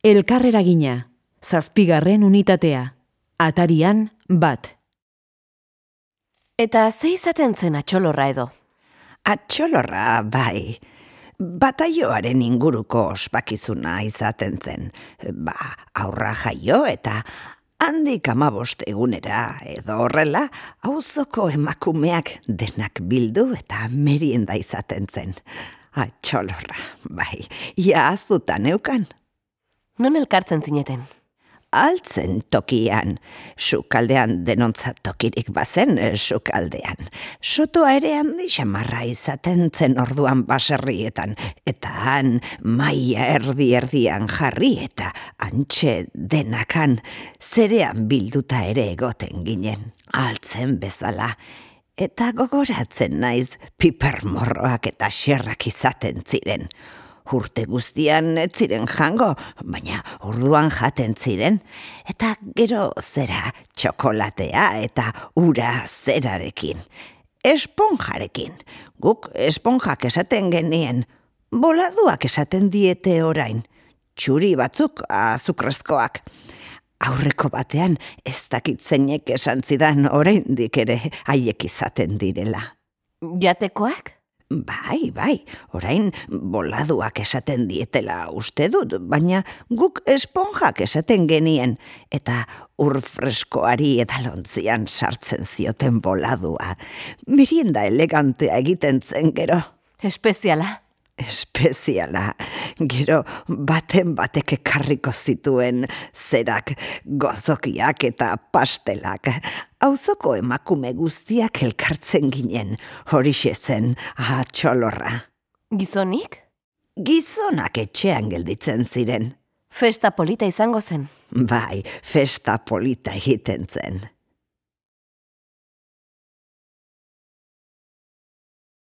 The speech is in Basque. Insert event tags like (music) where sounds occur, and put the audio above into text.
Elkarreragina, zazpigarren unitatea, atarian bat. Eta ze izaten zen atxolorra edo? Atxolorra, bai. Bataioaren inguruko ospakizuna izaten zen. Ba, aurra jaio eta handik amabost egunera edo horrela, auzoko emakumeak denak bildu eta merienda izaten zen. Atxolorra, bai, ia aztutan eukan. Non elkartzen zineten? altzen tokian, sukaldean denontzat tokirik bazen eh, sukaldean. Sotoa ere handi xamarra izaten zen orduan baserrietan, eta han maia erdi erdian jarri eta antxe denakan zerean bilduta ere egoten ginen, altzen bezala. Eta gogoratzen naiz pipermorroak eta xerrak izaten ziren urte guztian ez ziren jango, baina orduan jaten ziren, eta gero zera txokolatea eta ura zerarekin. Esponjarekin, guk esponjak esaten genien, boladuak esaten diete orain, txuri batzuk azukrezkoak. Aurreko batean ez dakitzeinek esan zidan oraindik ere haiek izaten direla. Jatekoak? Bai, bai, orain boladuak esaten dietela uste dut, baina guk esponjak esaten genien, eta ur freskoari edalontzian sartzen zioten boladua. Mirienda elegantea egiten zen gero. Espeziala espeziala. (laughs) Gero baten batek ekarriko zituen zerak gozokiak eta pastelak. Auzoko emakume guztiak elkartzen ginen, hori zen atxolorra. Gizonik? Gizonak etxean gelditzen ziren. Festa polita izango zen. Bai, festa polita egiten zen.